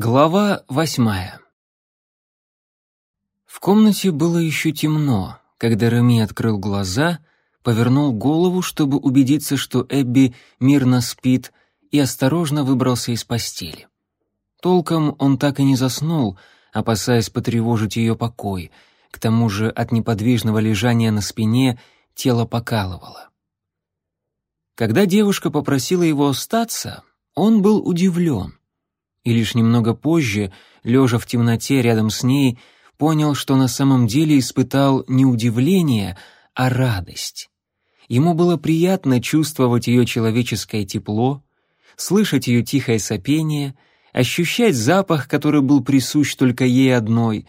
Глава восьмая В комнате было еще темно, когда Реми открыл глаза, повернул голову, чтобы убедиться, что Эбби мирно спит, и осторожно выбрался из постели. Толком он так и не заснул, опасаясь потревожить ее покой, к тому же от неподвижного лежания на спине тело покалывало. Когда девушка попросила его остаться, он был удивлен и лишь немного позже, лежа в темноте рядом с ней, понял, что на самом деле испытал не удивление, а радость. Ему было приятно чувствовать ее человеческое тепло, слышать ее тихое сопение, ощущать запах, который был присущ только ей одной.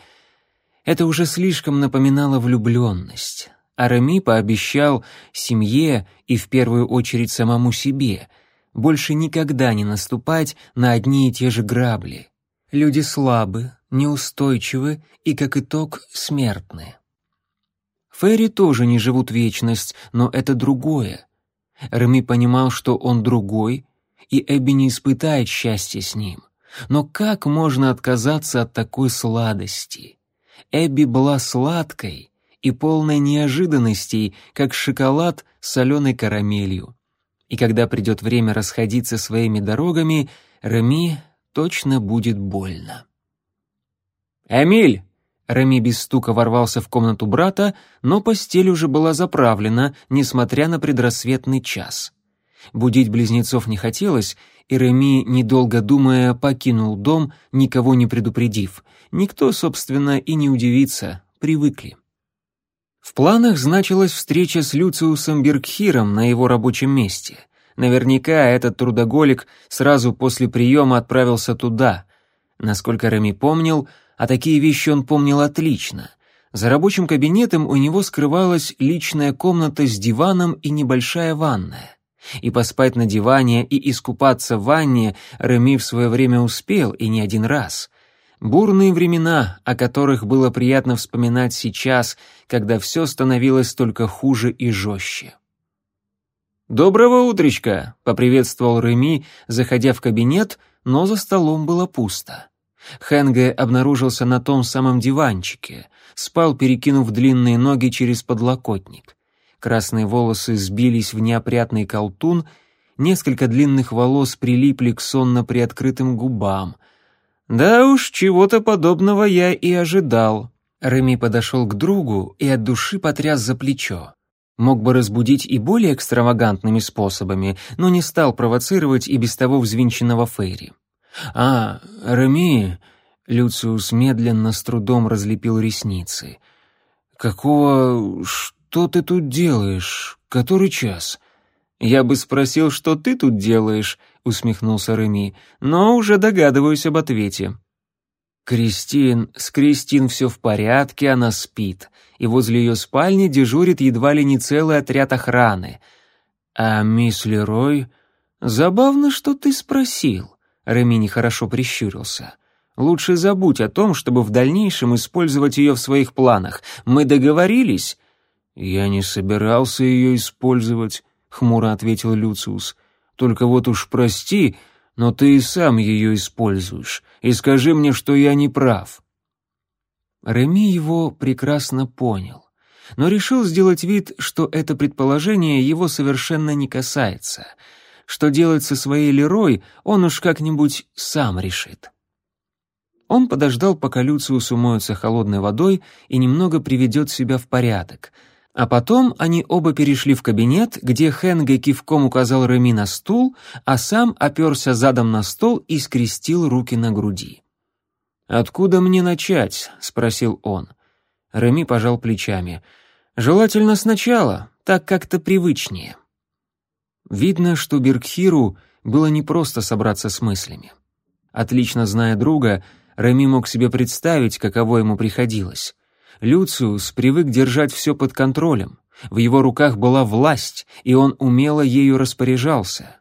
Это уже слишком напоминало влюбленность. А Реми пообещал семье и в первую очередь самому себе — больше никогда не наступать на одни и те же грабли. Люди слабы, неустойчивы и, как итог, смертны. Ферри тоже не живут вечность, но это другое. Реми понимал, что он другой, и Эбби не испытает счастья с ним. Но как можно отказаться от такой сладости? Эбби была сладкой и полной неожиданностей, как шоколад с соленой карамелью и когда придет время расходиться своими дорогами, Реми точно будет больно. «Эмиль!» Реми без стука ворвался в комнату брата, но постель уже была заправлена, несмотря на предрассветный час. Будить близнецов не хотелось, и Реми, недолго думая, покинул дом, никого не предупредив. Никто, собственно, и не удивится, привыкли. В планах значилась встреча с Люциусом Бергхиром на его рабочем месте. Наверняка этот трудоголик сразу после приема отправился туда. Насколько Реми помнил, а такие вещи он помнил отлично. За рабочим кабинетом у него скрывалась личная комната с диваном и небольшая ванная. И поспать на диване, и искупаться в ванне Реми в свое время успел, и не один раз — Бурные времена, о которых было приятно вспоминать сейчас, когда все становилось только хуже и жестче. «Доброго утречка!» — поприветствовал Реми, заходя в кабинет, но за столом было пусто. Хенге обнаружился на том самом диванчике, спал, перекинув длинные ноги через подлокотник. Красные волосы сбились в неопрятный колтун, несколько длинных волос прилипли к сонно приоткрытым губам — «Да уж, чего-то подобного я и ожидал». Реми подошел к другу и от души потряс за плечо. Мог бы разбудить и более экстравагантными способами, но не стал провоцировать и без того взвинченного Фейри. «А, Реми...» — Люциус медленно с трудом разлепил ресницы. «Какого... что ты тут делаешь? Который час?» «Я бы спросил, что ты тут делаешь», — усмехнулся Реми, «но уже догадываюсь об ответе». Кристин, с Кристин все в порядке, она спит, и возле ее спальни дежурит едва ли не целый отряд охраны. А мисс Лерой... Забавно, что ты спросил. Реми нехорошо прищурился. Лучше забудь о том, чтобы в дальнейшем использовать ее в своих планах. Мы договорились? Я не собирался ее использовать, хмуро ответил Люциус. Только вот уж прости, но ты и сам ее используешь, и скажи мне, что я не прав». Реми его прекрасно понял, но решил сделать вид, что это предположение его совершенно не касается. Что делать со своей Лерой, он уж как-нибудь сам решит. Он подождал, пока Люциус умоется холодной водой и немного приведет себя в порядок — а потом они оба перешли в кабинет, где Хенге кивком указал Реми на стул, а сам оперся задом на стол и скрестил руки на груди. «Откуда мне начать?» — спросил он. Реми пожал плечами. «Желательно сначала, так как-то привычнее». Видно, что Бергхиру было непросто собраться с мыслями. Отлично зная друга, Реми мог себе представить, каково ему приходилось. Люциус привык держать все под контролем. В его руках была власть, и он умело ею распоряжался.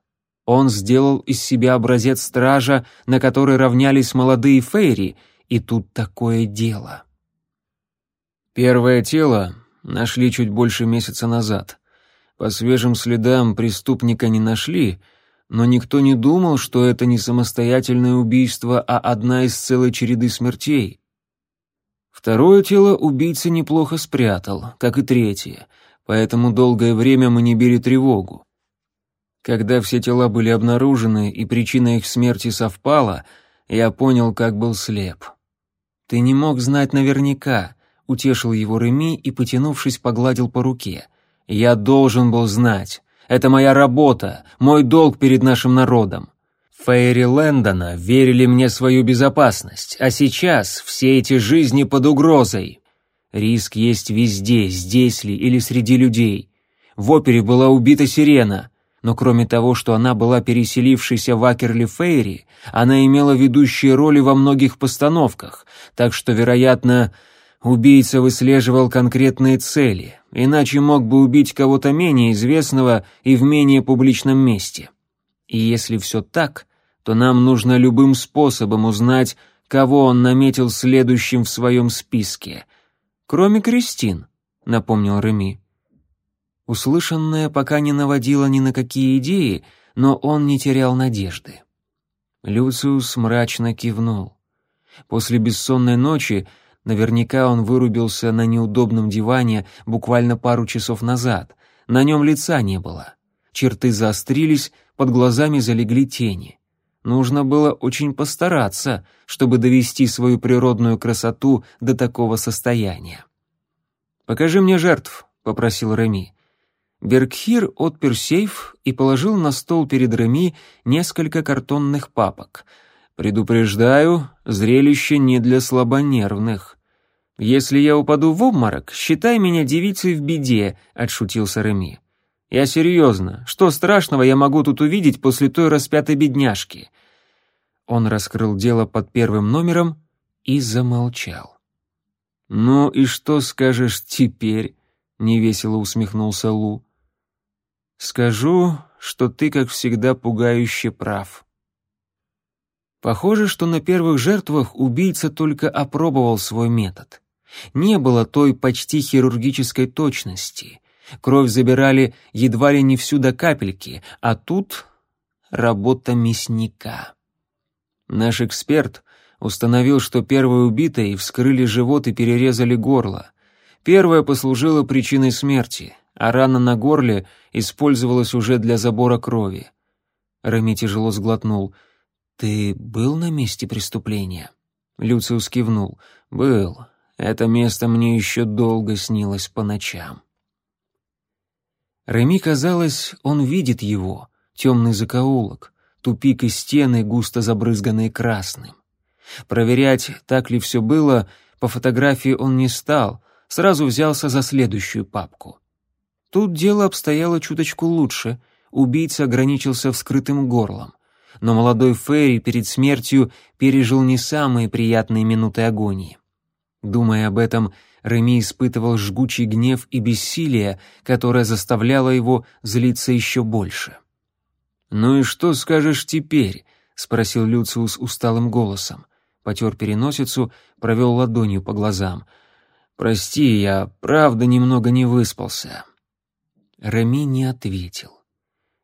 Он сделал из себя образец стража, на который равнялись молодые фейри, и тут такое дело. Первое тело нашли чуть больше месяца назад. По свежим следам преступника не нашли, но никто не думал, что это не самостоятельное убийство, а одна из целой череды смертей. Второе тело убийца неплохо спрятал, как и третье, поэтому долгое время мы не били тревогу. Когда все тела были обнаружены и причина их смерти совпала, я понял, как был слеп. «Ты не мог знать наверняка», — утешил его Реми и, потянувшись, погладил по руке. «Я должен был знать. Это моя работа, мой долг перед нашим народом. Фейри Лэндона верили мне свою безопасность, а сейчас все эти жизни под угрозой. Риск есть везде, здесь ли или среди людей. В опере была убита сирена, но кроме того, что она была переселившейся в Акерли Фейри, она имела ведущие роли во многих постановках, так что, вероятно, убийца выслеживал конкретные цели, иначе мог бы убить кого-то менее известного и в менее публичном месте. И если все так, то нам нужно любым способом узнать, кого он наметил следующим в своем списке. Кроме Кристин, напомнил Реми. Услышанное пока не наводило ни на какие идеи, но он не терял надежды. Люциус мрачно кивнул. После бессонной ночи Наверняка он вырубился на неудобном диване буквально пару часов назад. На нем лица не было. Черты заострились, под глазами залегли тени. Нужно было очень постараться, чтобы довести свою природную красоту до такого состояния. «Покажи мне жертв», — попросил Реми. Бергхир отпер сейф и положил на стол перед Реми несколько картонных папок. «Предупреждаю, зрелище не для слабонервных. «Если я упаду в обморок, считай меня девицей в беде», — отшутился Реми. «Я серьезно. Что страшного я могу тут увидеть после той распятой бедняжки?» Он раскрыл дело под первым номером и замолчал. «Ну и что скажешь теперь?» — невесело усмехнулся Лу. «Скажу, что ты, как всегда, пугающе прав». Похоже, что на первых жертвах убийца только опробовал свой метод. Не было той почти хирургической точности. Кровь забирали едва ли не всю до капельки, а тут работа мясника. Наш эксперт установил, что первой убитой вскрыли живот и перерезали горло. Первая послужила причиной смерти, а рана на горле использовалась уже для забора крови. Рами тяжело сглотнул. «Ты был на месте преступления?» Люциус кивнул. «Был. Это место мне еще долго снилось по ночам. Реми казалось, он видит его, темный закоулок, тупик и стены, густо забрызганные красным. Проверять, так ли все было, по фотографии он не стал, сразу взялся за следующую папку. Тут дело обстояло чуточку лучше, убийца ограничился вскрытым горлом. Но молодой Ферри перед смертью пережил не самые приятные минуты агонии. Думая об этом, Реми испытывал жгучий гнев и бессилие, которое заставляло его злиться еще больше. «Ну и что скажешь теперь?» — спросил Люциус усталым голосом. Потер переносицу, провел ладонью по глазам. «Прости, я правда немного не выспался». Реми не ответил.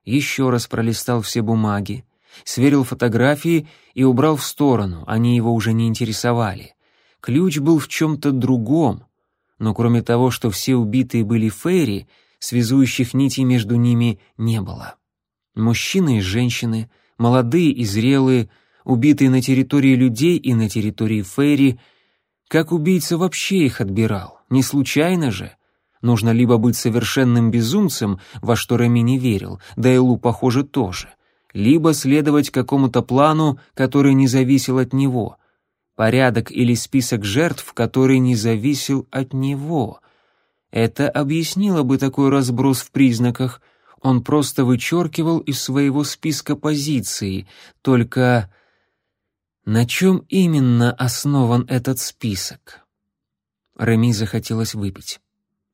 Еще раз пролистал все бумаги, сверил фотографии и убрал в сторону, они его уже не интересовали. Ключ был в чем-то другом, но кроме того, что все убитые были фейри, связующих нитей между ними не было. Мужчины и женщины, молодые и зрелые, убитые на территории людей и на территории фейри, как убийца вообще их отбирал, не случайно же. Нужно либо быть совершенным безумцем, во что Рами не верил, да и Лу, похоже, тоже, либо следовать какому-то плану, который не зависел от него — порядок или список жертв, который не зависел от него. Это объяснило бы такой разброс в признаках. Он просто вычеркивал из своего списка позиции, только на чем именно основан этот список? Реми захотелось выпить.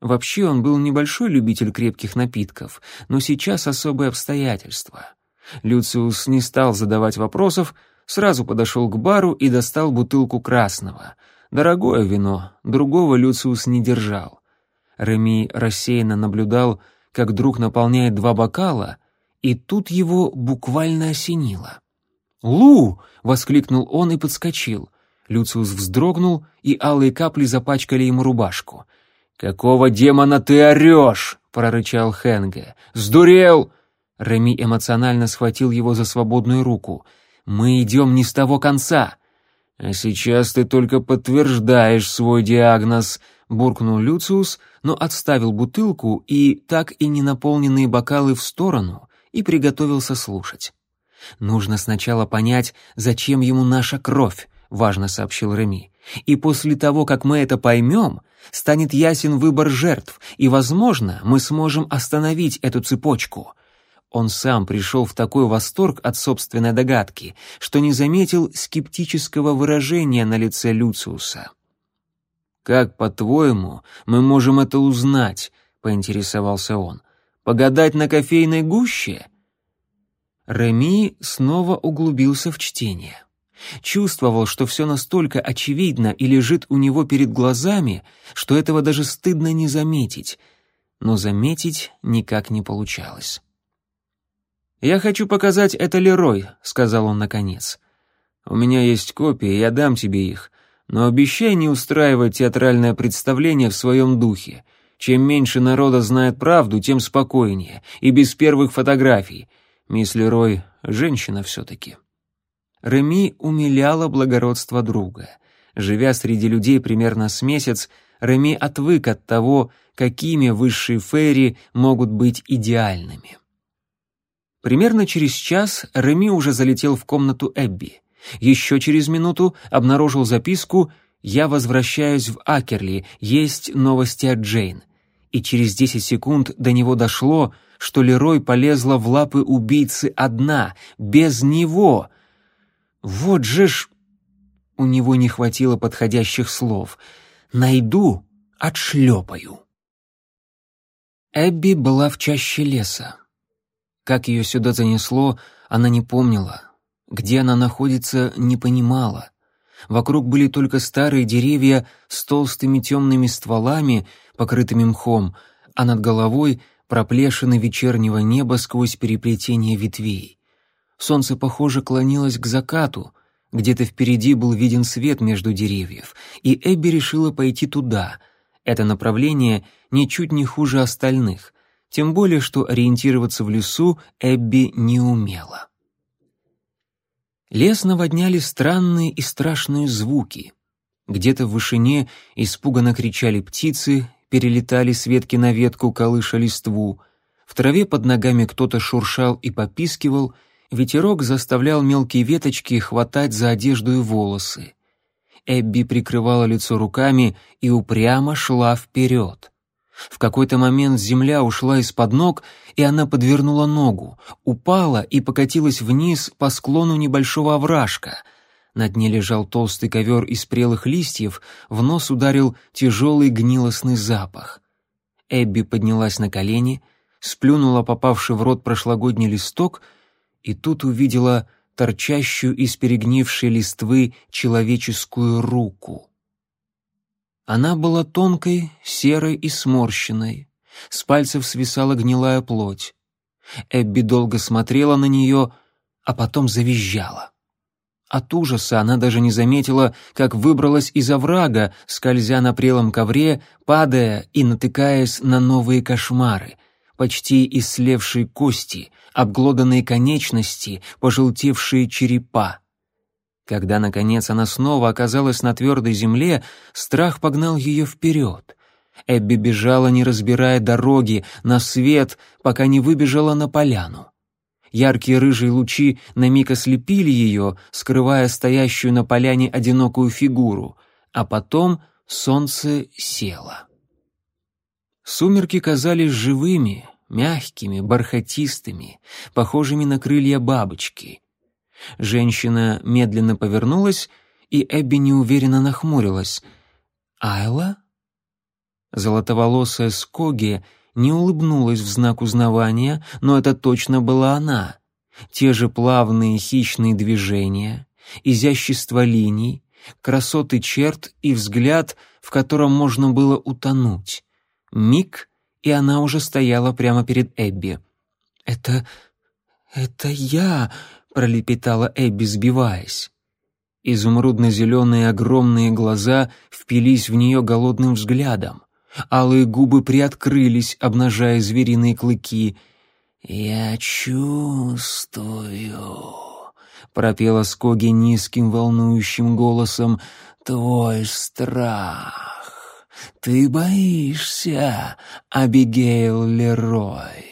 Вообще он был небольшой любитель крепких напитков, но сейчас особые обстоятельства. Люциус не стал задавать вопросов, сразу подошел к бару и достал бутылку красного. Дорогое вино, другого Люциус не держал. Реми рассеянно наблюдал, как друг наполняет два бокала, И тут его буквально осенило. «Лу!» — воскликнул он и подскочил. Люциус вздрогнул, и алые капли запачкали ему рубашку. «Какого демона ты орешь?» — прорычал Хенге. «Сдурел!» Реми эмоционально схватил его за свободную руку. «Мы идем не с того конца!» «А сейчас ты только подтверждаешь свой диагноз», — буркнул Люциус, но отставил бутылку и так и не наполненные бокалы в сторону и приготовился слушать. «Нужно сначала понять, зачем ему наша кровь», — важно сообщил Реми. «И после того, как мы это поймем, станет ясен выбор жертв, и, возможно, мы сможем остановить эту цепочку». Он сам пришел в такой восторг от собственной догадки, что не заметил скептического выражения на лице Люциуса. «Как, по-твоему, мы можем это узнать?» — поинтересовался он. «Погадать на кофейной гуще?» Реми снова углубился в чтение. Чувствовал, что все настолько очевидно и лежит у него перед глазами, что этого даже стыдно не заметить. Но заметить никак не получалось. «Я хочу показать это Лерой», — сказал он наконец. «У меня есть копии, я дам тебе их, но обещай не устраивать театральное представление в своем духе. Чем меньше народа знает правду, тем спокойнее, и без первых фотографий. Мисс Лерой — женщина все-таки». Реми умиляла благородство друга. Живя среди людей примерно с месяц, Реми отвык от того, какими высшие фейри могут быть идеальными. Примерно через час Реми уже залетел в комнату Эбби. Еще через минуту обнаружил записку «Я возвращаюсь в Акерли, есть новости от Джейн». И через десять секунд до него дошло, что Лерой полезла в лапы убийцы одна, без него. Вот же ж... У него не хватило подходящих слов. «Найду, отшлепаю». Эбби была в чаще леса. Как ее сюда занесло, она не помнила. Где она находится, не понимала. Вокруг были только старые деревья с толстыми темными стволами, покрытыми мхом, а над головой проплешины вечернего неба сквозь переплетение ветвей. Солнце, похоже, клонилось к закату, где-то впереди был виден свет между деревьев, и Эбби решила пойти туда. Это направление ничуть не хуже остальных — тем более что ориентироваться в лесу Эбби не умела. Лес наводняли странные и страшные звуки. Где-то в вышине испуганно кричали птицы, перелетали с ветки на ветку, колыша листву. В траве под ногами кто-то шуршал и попискивал, ветерок заставлял мелкие веточки хватать за одежду и волосы. Эбби прикрывала лицо руками и упрямо шла вперед. В какой-то момент земля ушла из-под ног, и она подвернула ногу, упала и покатилась вниз по склону небольшого овражка. На дне лежал толстый ковер из прелых листьев, в нос ударил тяжелый гнилостный запах. Эбби поднялась на колени, сплюнула попавший в рот прошлогодний листок и тут увидела торчащую из перегнившей листвы человеческую руку. Она была тонкой, серой и сморщенной. С пальцев свисала гнилая плоть. Эбби долго смотрела на нее, а потом завизжала. От ужаса она даже не заметила, как выбралась из оврага, скользя на прелом ковре, падая и натыкаясь на новые кошмары, почти ислевшие кости, обглоданные конечности, пожелтевшие черепа. Когда, наконец, она снова оказалась на твердой земле, страх погнал ее вперед. Эбби бежала, не разбирая дороги, на свет, пока не выбежала на поляну. Яркие рыжие лучи на миг ослепили ее, скрывая стоящую на поляне одинокую фигуру, а потом солнце село. Сумерки казались живыми, мягкими, бархатистыми, похожими на крылья бабочки. Женщина медленно повернулась, и Эбби неуверенно нахмурилась. «Айла?» Золотоволосая Скоги не улыбнулась в знак узнавания, но это точно была она. Те же плавные хищные движения, изящество линий, красоты черт и взгляд, в котором можно было утонуть. Миг, и она уже стояла прямо перед Эбби. «Это... «Это я!» — пролепетала Эбби, сбиваясь. Изумрудно-зеленые огромные глаза впились в нее голодным взглядом. Алые губы приоткрылись, обнажая звериные клыки. «Я чувствую», — пропела Скоги низким волнующим голосом, — «твой страх. Ты боишься, Абигейл Лерой».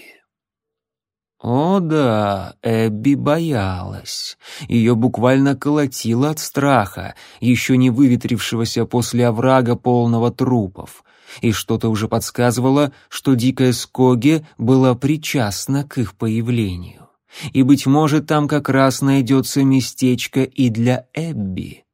О да, Эбби боялась. Ее буквально колотило от страха, еще не выветрившегося после оврага полного трупов. И что-то уже подсказывало, что дикая Скоги была причастна к их появлению. И, быть может, там как раз найдется местечко и для Эбби.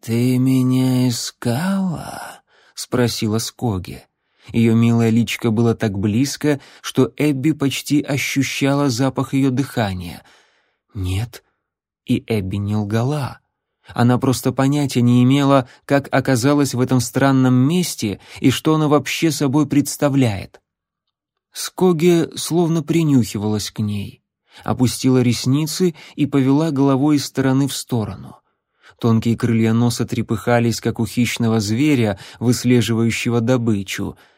«Ты меня искала?» — спросила Скоги. Ее милое личико было так близко, что Эбби почти ощущала запах ее дыхания. «Нет». И Эбби не лгала. Она просто понятия не имела, как оказалась в этом странном месте и что она вообще собой представляет. Скоге словно принюхивалась к ней, опустила ресницы и повела головой из стороны в сторону. Тонкие крылья носа трепыхались, как у хищного зверя, выслеживающего добычу —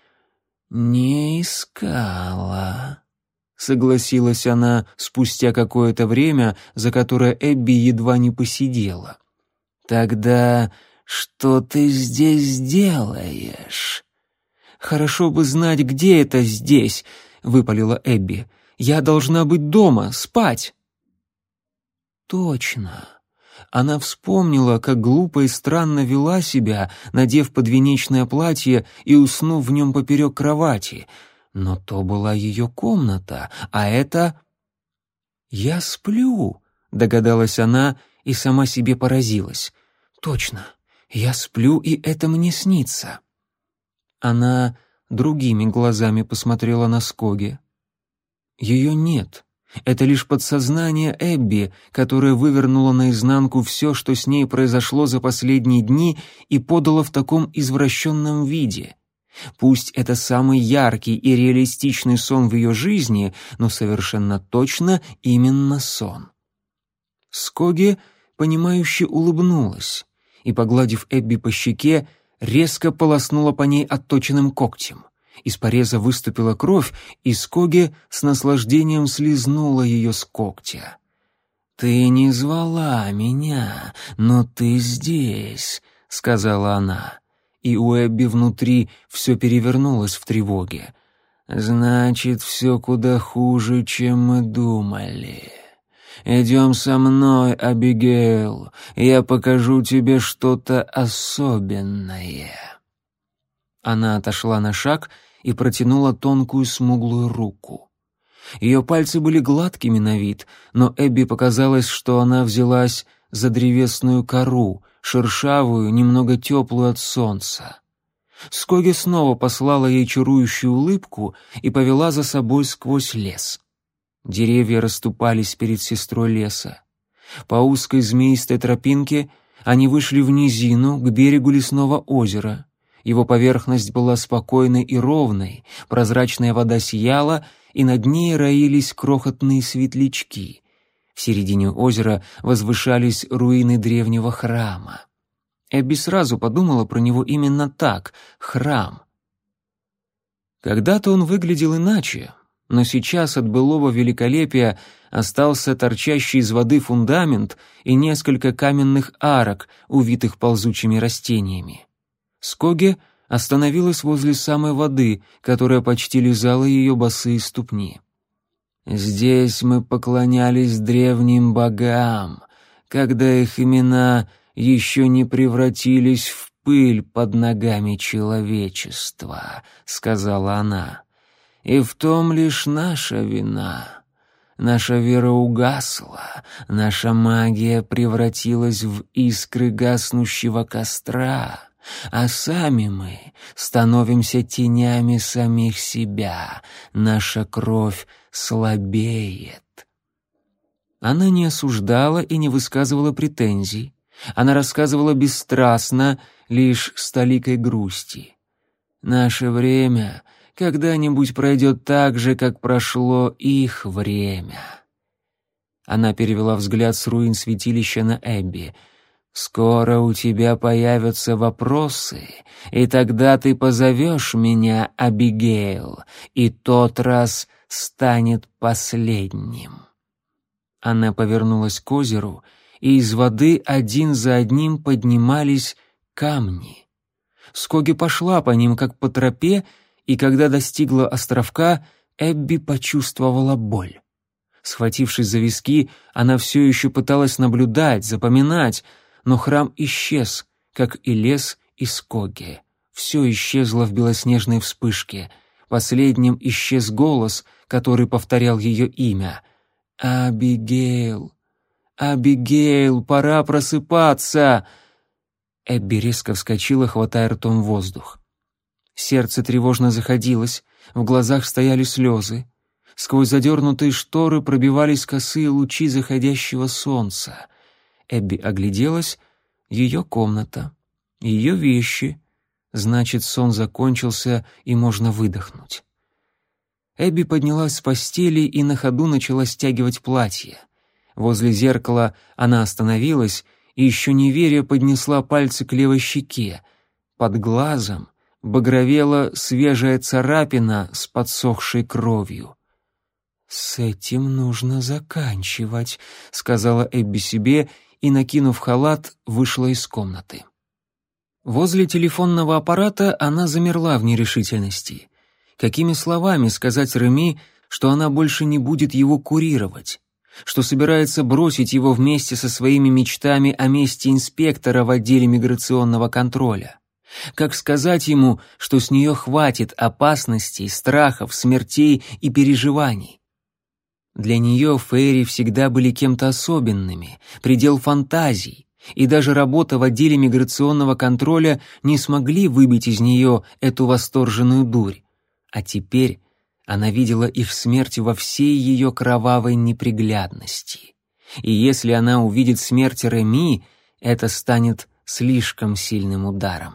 «Не искала», — согласилась она спустя какое-то время, за которое Эбби едва не посидела. «Тогда что ты здесь делаешь?» «Хорошо бы знать, где это здесь», — выпалила Эбби. «Я должна быть дома, спать». «Точно. Она вспомнила, как глупо и странно вела себя, надев подвенечное платье и уснув в нем поперек кровати. Но то была ее комната, а это... «Я сплю», — догадалась она и сама себе поразилась. «Точно, я сплю, и это мне снится». Она другими глазами посмотрела на Скоги. Ее нет. Это лишь подсознание Эбби, которое вывернуло наизнанку все, что с ней произошло за последние дни и подало в таком извращенном виде. Пусть это самый яркий и реалистичный сон в ее жизни, но совершенно точно именно сон. Скоги, понимающе улыбнулась и, погладив Эбби по щеке, резко полоснула по ней отточенным когтем. Из пореза выступила кровь, и Скоги с наслаждением слезнула ее с когтя. «Ты не звала меня, но ты здесь», — сказала она. И у Эбби внутри все перевернулось в тревоге. «Значит, все куда хуже, чем мы думали. Идем со мной, Абигейл, я покажу тебе что-то особенное». Она отошла на шаг и протянула тонкую смуглую руку. Ее пальцы были гладкими на вид, но Эбби показалось, что она взялась за древесную кору, шершавую, немного теплую от солнца. Скоги снова послала ей чарующую улыбку и повела за собой сквозь лес. Деревья расступались перед сестрой леса. По узкой змеистой тропинке они вышли в низину к берегу лесного озера. Его поверхность была спокойной и ровной, прозрачная вода сияла, и над ней роились крохотные светлячки. В середине озера возвышались руины древнего храма. Эбби сразу подумала про него именно так — храм. Когда-то он выглядел иначе, но сейчас от былого великолепия остался торчащий из воды фундамент и несколько каменных арок, увитых ползучими растениями. Скоге остановилась возле самой воды, которая почти лизала ее босые ступни. «Здесь мы поклонялись древним богам, когда их имена еще не превратились в пыль под ногами человечества», — сказала она. «И в том лишь наша вина». Наша вера угасла, наша магия превратилась в искры гаснущего костра а сами мы становимся тенями самих себя, наша кровь слабеет. Она не осуждала и не высказывала претензий. Она рассказывала бесстрастно, лишь с толикой грусти. Наше время когда-нибудь пройдет так же, как прошло их время. Она перевела взгляд с руин святилища на Эбби. «Скоро у тебя появятся вопросы, и тогда ты позовешь меня, Абигейл, и тот раз станет последним». Она повернулась к озеру, и из воды один за одним поднимались камни. Скоги пошла по ним, как по тропе, и когда достигла островка, Эбби почувствовала боль. Схватившись за виски, она все еще пыталась наблюдать, запоминать, но храм исчез, как и лес и скоги. Все исчезло в белоснежной вспышке. Последним исчез голос, который повторял ее имя. «Абигейл! Абигейл, пора просыпаться!» Эбби резко вскочила, хватая ртом воздух. Сердце тревожно заходилось, в глазах стояли слезы. Сквозь задернутые шторы пробивались косые лучи заходящего солнца. Эбби огляделась. Ее комната, ее вещи. Значит, сон закончился, и можно выдохнуть. Эбби поднялась с постели и на ходу начала стягивать платье. Возле зеркала она остановилась и, еще не веря, поднесла пальцы к левой щеке. Под глазом багровела свежая царапина с подсохшей кровью. «С этим нужно заканчивать», — сказала Эбби себе и, накинув халат, вышла из комнаты. Возле телефонного аппарата она замерла в нерешительности. Какими словами сказать Реми, что она больше не будет его курировать? что собирается бросить его вместе со своими мечтами о месте инспектора в отделе миграционного контроля. Как сказать ему, что с нее хватит опасностей, страхов, смертей и переживаний? Для нее Фейри всегда были кем-то особенными, предел фантазий, и даже работа в отделе миграционного контроля не смогли выбить из нее эту восторженную дурь. А теперь она видела их смерть во всей ее кровавой неприглядности. И если она увидит смерть Реми, это станет слишком сильным ударом.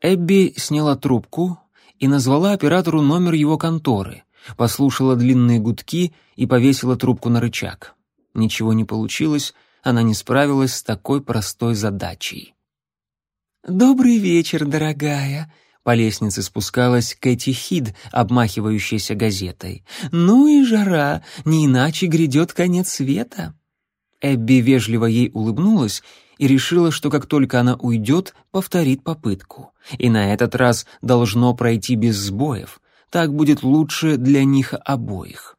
Эбби сняла трубку и назвала оператору номер его конторы, послушала длинные гудки и повесила трубку на рычаг. Ничего не получилось, она не справилась с такой простой задачей. «Добрый вечер, дорогая», по лестнице спускалась Кэти Хид, обмахивающаяся газетой. «Ну и жара, не иначе грядет конец света». Эбби вежливо ей улыбнулась и решила, что как только она уйдет, повторит попытку. И на этот раз должно пройти без сбоев. Так будет лучше для них обоих.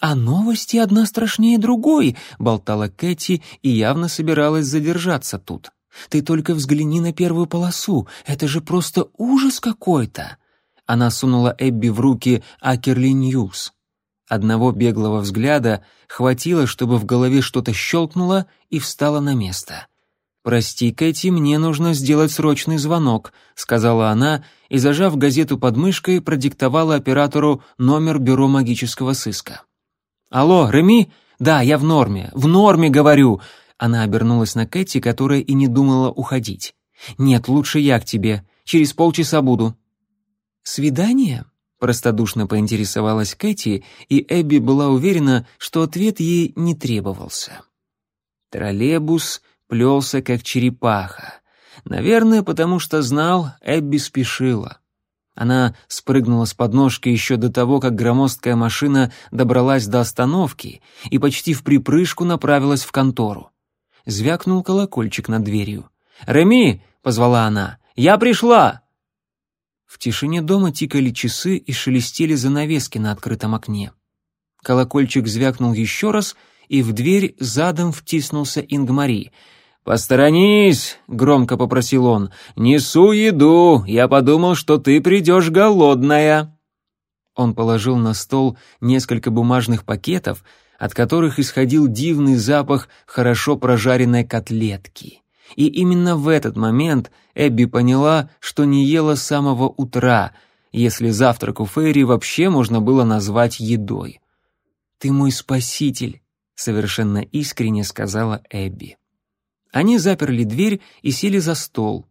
«А новости одна страшнее другой», — болтала Кэти и явно собиралась задержаться тут. Ты только взгляни на первую полосу, это же просто ужас какой-то!» Она сунула Эбби в руки Акерли Ньюс. Одного беглого взгляда хватило, чтобы в голове что-то щелкнуло и встала на место. «Прости, Кэти, мне нужно сделать срочный звонок», — сказала она и, зажав газету под мышкой, продиктовала оператору номер бюро магического сыска. «Алло, Реми? Да, я в норме. В норме, говорю. Она обернулась на Кэти, которая и не думала уходить. «Нет, лучше я к тебе. Через полчаса буду». «Свидание?» — простодушно поинтересовалась Кэти, и Эбби была уверена, что ответ ей не требовался. Троллейбус плелся, как черепаха. Наверное, потому что знал, Эбби спешила. Она спрыгнула с подножки еще до того, как громоздкая машина добралась до остановки и почти в припрыжку направилась в контору звякнул колокольчик над дверью. «Реми!» — позвала она. «Я пришла!» В тишине дома тикали часы и шелестели занавески на открытом окне. Колокольчик звякнул еще раз, и в дверь задом втиснулся Ингмари. «Посторонись!» — громко попросил он. «Несу еду! Я подумал, что ты придешь голодная!» Он положил на стол несколько бумажных пакетов, от которых исходил дивный запах хорошо прожаренной котлетки. И именно в этот момент Эбби поняла, что не ела с самого утра, если завтрак у Фейри вообще можно было назвать едой. «Ты мой спаситель», — совершенно искренне сказала Эбби. Они заперли дверь и сели за стол.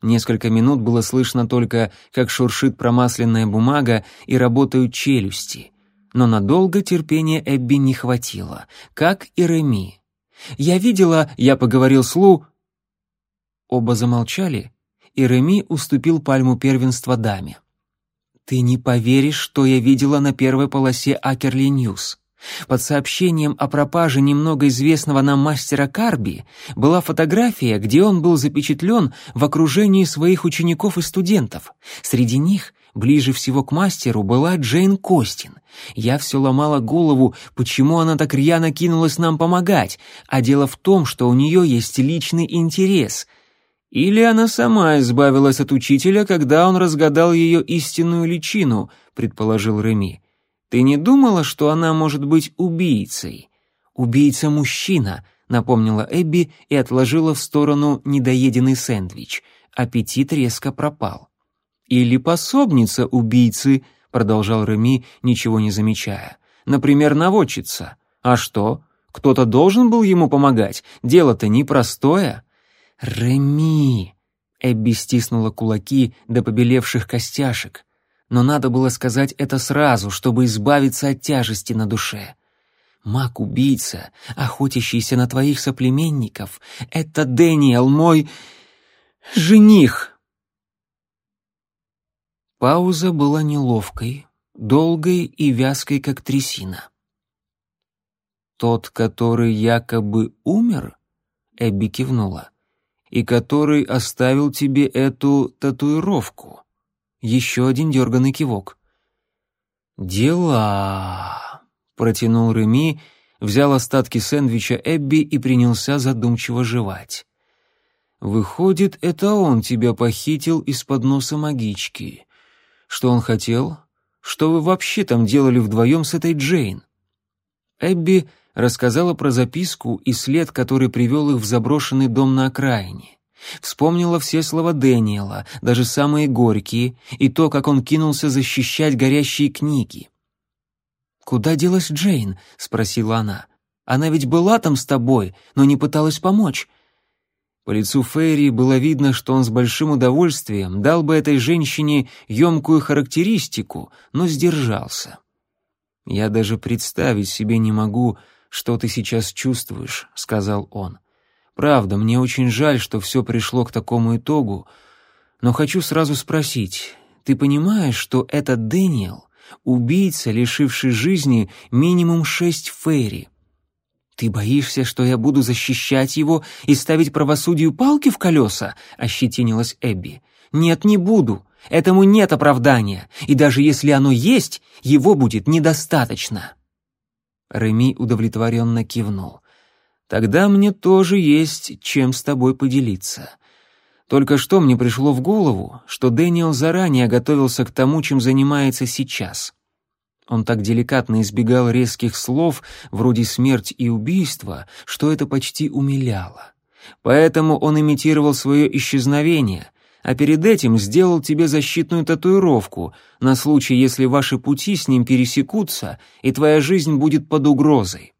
Несколько минут было слышно только, как шуршит промасленная бумага и работают челюсти. Но надолго терпения Эбби не хватило, как и Реми. «Я видела, я поговорил с Лу...» Оба замолчали, и Реми уступил пальму первенства даме. «Ты не поверишь, что я видела на первой полосе Акерли Ньюс. Под сообщением о пропаже немного известного нам мастера Карби была фотография, где он был запечатлен в окружении своих учеников и студентов. Среди них ближе всего к мастеру была Джейн Костин. Я все ломала голову, почему она так рьяно кинулась нам помогать, а дело в том, что у нее есть личный интерес. Или она сама избавилась от учителя, когда он разгадал ее истинную личину, предположил Реми. Ты не думала, что она может быть убийцей? Убийца-мужчина, напомнила Эбби и отложила в сторону недоеденный сэндвич. Аппетит резко пропал. Или пособница убийцы, продолжал Реми, ничего не замечая. Например, наводчица. А что? Кто-то должен был ему помогать. Дело-то непростое. Реми. Эбби стиснула кулаки до побелевших костяшек но надо было сказать это сразу, чтобы избавиться от тяжести на душе. Маг-убийца, охотящийся на твоих соплеменников, это Дэниел, мой жених. Пауза была неловкой, долгой и вязкой, как трясина. «Тот, который якобы умер?» — Эбби кивнула. «И который оставил тебе эту татуировку?» Еще один дерганный кивок. «Дела», — протянул Реми, взял остатки сэндвича Эбби и принялся задумчиво жевать. «Выходит, это он тебя похитил из-под носа магички. Что он хотел? Что вы вообще там делали вдвоем с этой Джейн?» Эбби рассказала про записку и след, который привел их в заброшенный дом на окраине. Вспомнила все слова Дэниела, даже самые горькие, и то, как он кинулся защищать горящие книги. «Куда делась Джейн?» — спросила она. «Она ведь была там с тобой, но не пыталась помочь». По лицу Фейри было видно, что он с большим удовольствием дал бы этой женщине емкую характеристику, но сдержался. «Я даже представить себе не могу, что ты сейчас чувствуешь», — сказал он. Правда, мне очень жаль, что все пришло к такому итогу, но хочу сразу спросить, ты понимаешь, что этот Дэниел — убийца, лишивший жизни минимум шесть фейри? «Ты боишься, что я буду защищать его и ставить правосудию палки в колеса?» — ощетинилась Эбби. «Нет, не буду. Этому нет оправдания, и даже если оно есть, его будет недостаточно». Реми удовлетворенно кивнул. Тогда мне тоже есть чем с тобой поделиться. Только что мне пришло в голову, что Дэниел заранее готовился к тому, чем занимается сейчас. Он так деликатно избегал резких слов, вроде «смерть» и «убийство», что это почти умиляло. Поэтому он имитировал свое исчезновение, а перед этим сделал тебе защитную татуировку на случай, если ваши пути с ним пересекутся, и твоя жизнь будет под угрозой.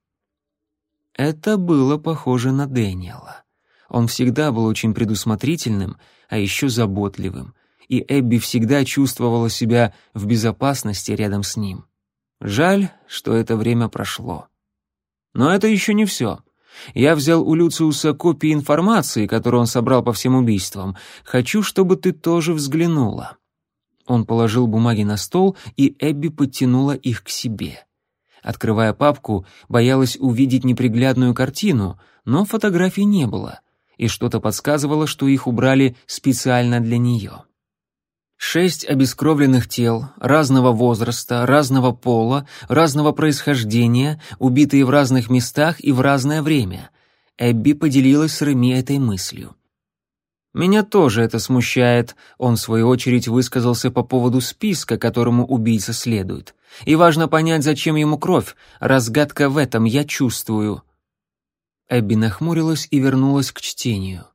Это было похоже на Дэниела. Он всегда был очень предусмотрительным, а еще заботливым, и Эбби всегда чувствовала себя в безопасности рядом с ним. Жаль, что это время прошло. Но это еще не все. Я взял у Люциуса копии информации, которую он собрал по всем убийствам. Хочу, чтобы ты тоже взглянула. Он положил бумаги на стол, и Эбби подтянула их к себе. Открывая папку, боялась увидеть неприглядную картину, но фотографий не было, и что-то подсказывало, что их убрали специально для нее. Шесть обескровленных тел, разного возраста, разного пола, разного происхождения, убитые в разных местах и в разное время. Эбби поделилась с Реми этой мыслью. «Меня тоже это смущает», — он, в свою очередь, высказался по поводу списка, которому убийца следует. «И важно понять, зачем ему кровь. Разгадка в этом, я чувствую». Эбби нахмурилась и вернулась к чтению.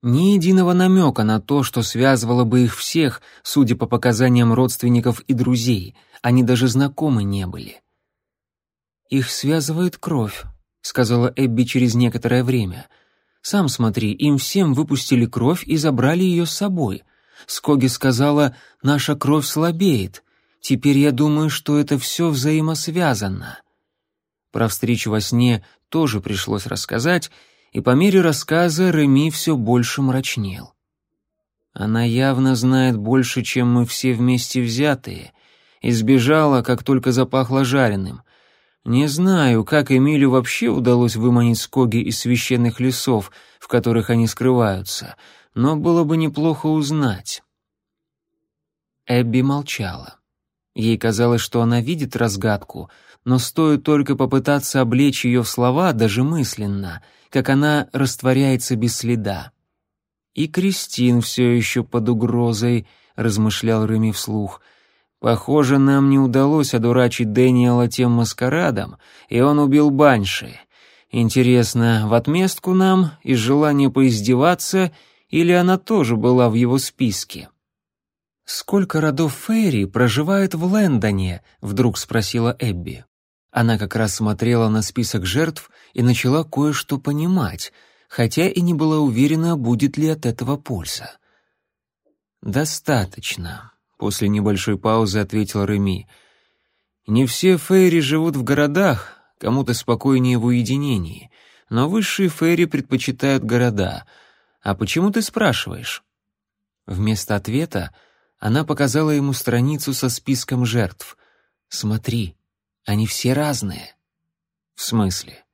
Ни единого намека на то, что связывало бы их всех, судя по показаниям родственников и друзей, они даже знакомы не были. «Их связывает кровь», — сказала Эбби через некоторое время — сам смотри, им всем выпустили кровь и забрали ее с собой. Скоги сказала, наша кровь слабеет. Теперь я думаю, что это все взаимосвязано. Про встречу во сне тоже пришлось рассказать, и по мере рассказа Реми все больше мрачнел. Она явно знает больше, чем мы все вместе взятые, и сбежала, как только запахло жареным. Не знаю, как Эмилю вообще удалось выманить скоги из священных лесов, в которых они скрываются, но было бы неплохо узнать. Эбби молчала. Ей казалось, что она видит разгадку, но стоит только попытаться облечь ее в слова, даже мысленно, как она растворяется без следа. «И Кристин все еще под угрозой», — размышлял Реми вслух. «Похоже, нам не удалось одурачить Дэниела тем маскарадом, и он убил Банши. Интересно, в отместку нам из желания поиздеваться, или она тоже была в его списке?» «Сколько родов Фейри проживает в Лэндоне?» — вдруг спросила Эбби. Она как раз смотрела на список жертв и начала кое-что понимать, хотя и не была уверена, будет ли от этого польза. «Достаточно», — после небольшой паузы ответил Реми. «Не все Фейри живут в городах, кому-то спокойнее в уединении, но высшие Фейри предпочитают города. А почему ты спрашиваешь?» Вместо ответа она показала ему страницу со списком жертв. «Смотри, они все разные». «В смысле?»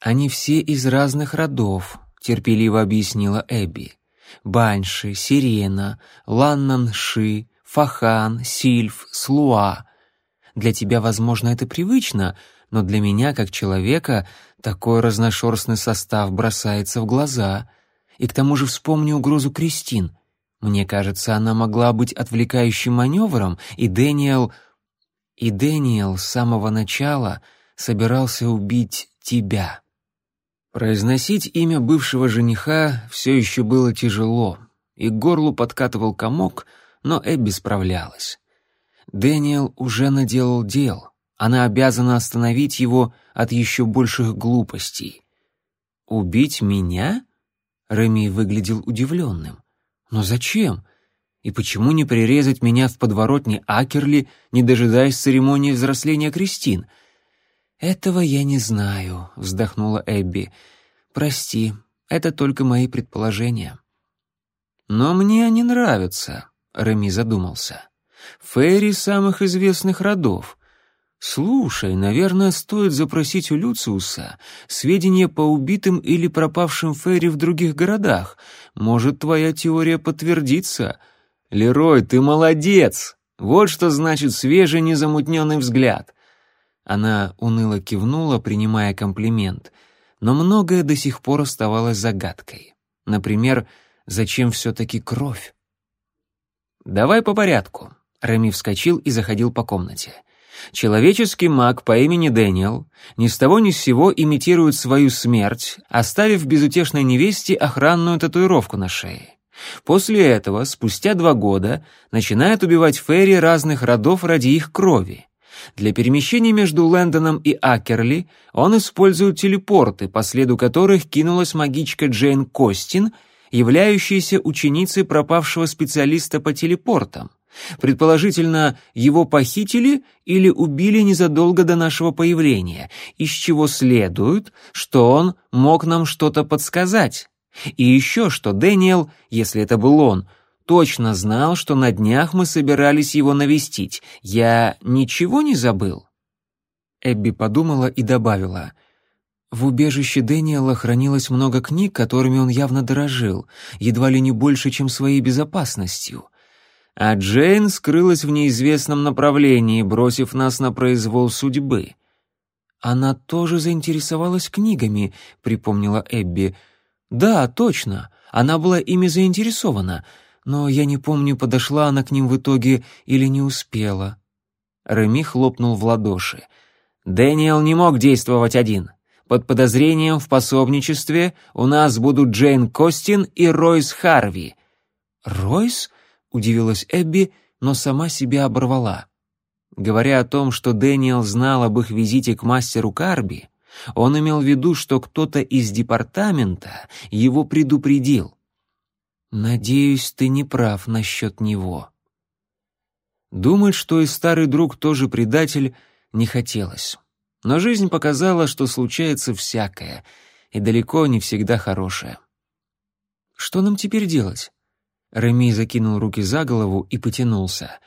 «Они все из разных родов», — терпеливо объяснила Эбби. «Банши, Сирена, Ланнанши, Фахан, Сильф, Слуа. Для тебя, возможно, это привычно, но для меня, как человека, такой разношерстный состав бросается в глаза. И к тому же вспомни угрозу Кристин. Мне кажется, она могла быть отвлекающим маневром, и Дэниел... И Дэниел с самого начала собирался убить тебя. Произносить имя бывшего жениха все еще было тяжело, и к горлу подкатывал комок, но Эбби справлялась. Дэниел уже наделал дел, она обязана остановить его от еще больших глупостей. «Убить меня?» Реми выглядел удивленным. Но зачем? И почему не прирезать меня в подворотне Акерли, не дожидаясь церемонии взросления Кристин? Этого я не знаю, вздохнула Эбби. Прости, это только мои предположения. Но мне они нравятся, Реми задумался. Фейри самых известных родов. «Слушай, наверное, стоит запросить у Люциуса сведения по убитым или пропавшим Ферри в других городах. Может, твоя теория подтвердится?» «Лерой, ты молодец! Вот что значит свежий незамутненный взгляд!» Она уныло кивнула, принимая комплимент, но многое до сих пор оставалось загадкой. Например, зачем все-таки кровь? «Давай по порядку». Реми вскочил и заходил по комнате. Человеческий маг по имени Дэниел ни с того ни с сего имитирует свою смерть, оставив безутешной невесте охранную татуировку на шее. После этого, спустя два года, начинает убивать Ферри разных родов ради их крови. Для перемещения между Лэндоном и Акерли он использует телепорты, по следу которых кинулась магичка Джейн Костин, являющаяся ученицей пропавшего специалиста по телепортам. Предположительно, его похитили или убили незадолго до нашего появления, из чего следует, что он мог нам что-то подсказать. И еще что Дэниел, если это был он, точно знал, что на днях мы собирались его навестить. Я ничего не забыл?» Эбби подумала и добавила. В убежище Дэниела хранилось много книг, которыми он явно дорожил, едва ли не больше, чем своей безопасностью а Джейн скрылась в неизвестном направлении, бросив нас на произвол судьбы. «Она тоже заинтересовалась книгами», — припомнила Эбби. «Да, точно, она была ими заинтересована, но я не помню, подошла она к ним в итоге или не успела». Реми хлопнул в ладоши. «Дэниел не мог действовать один. Под подозрением в пособничестве у нас будут Джейн Костин и Ройс Харви». «Ройс?» — удивилась Эбби, но сама себя оборвала. Говоря о том, что Дэниел знал об их визите к мастеру Карби, он имел в виду, что кто-то из департамента его предупредил. «Надеюсь, ты не прав насчет него». Думать, что и старый друг тоже предатель, не хотелось. Но жизнь показала, что случается всякое, и далеко не всегда хорошее. Что нам теперь делать? Реми закинул руки за голову и потянулся.